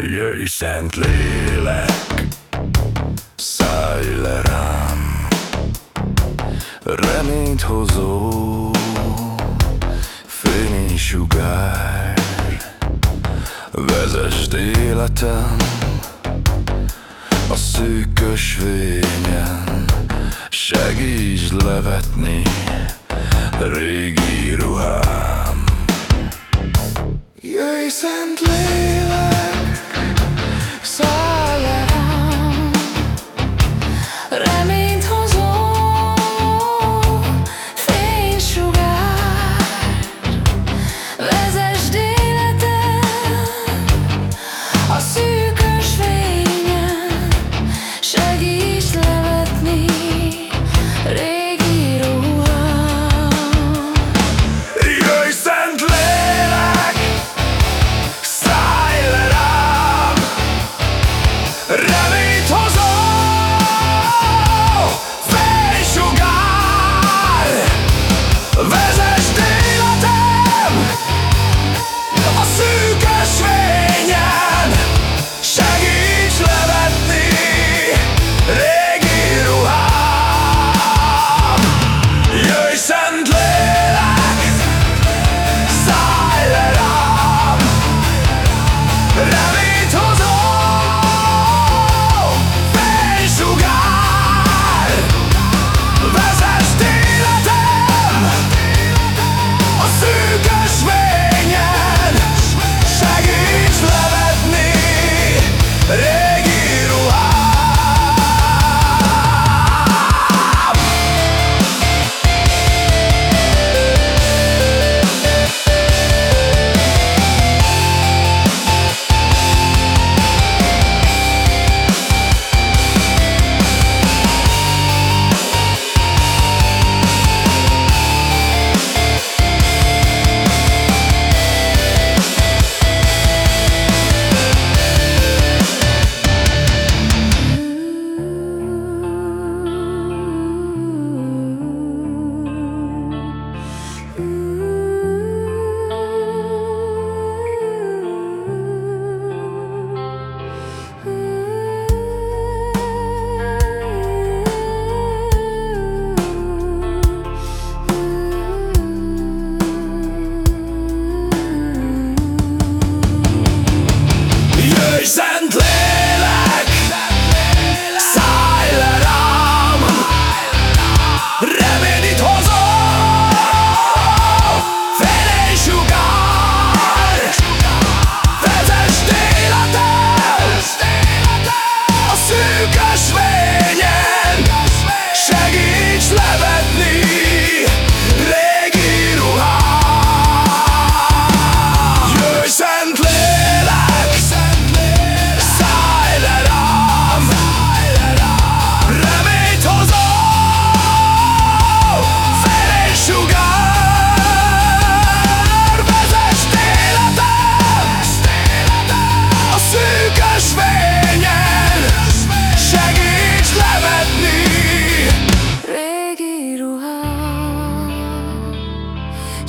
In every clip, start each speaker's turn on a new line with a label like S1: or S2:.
S1: Jöjj szent lélek, szállj le rám. Reményt hozó,
S2: fény sugár Vezesd életem a szűk kösvényen Segíts levetni régi ruhám.
S1: Jöjj szent lélek!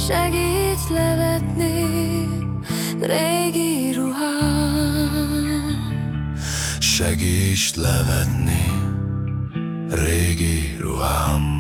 S2: segíts levetni régi ruhám.
S1: Segíts levetni régi ruhám.